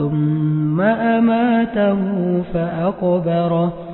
ثم أماته فأقبره.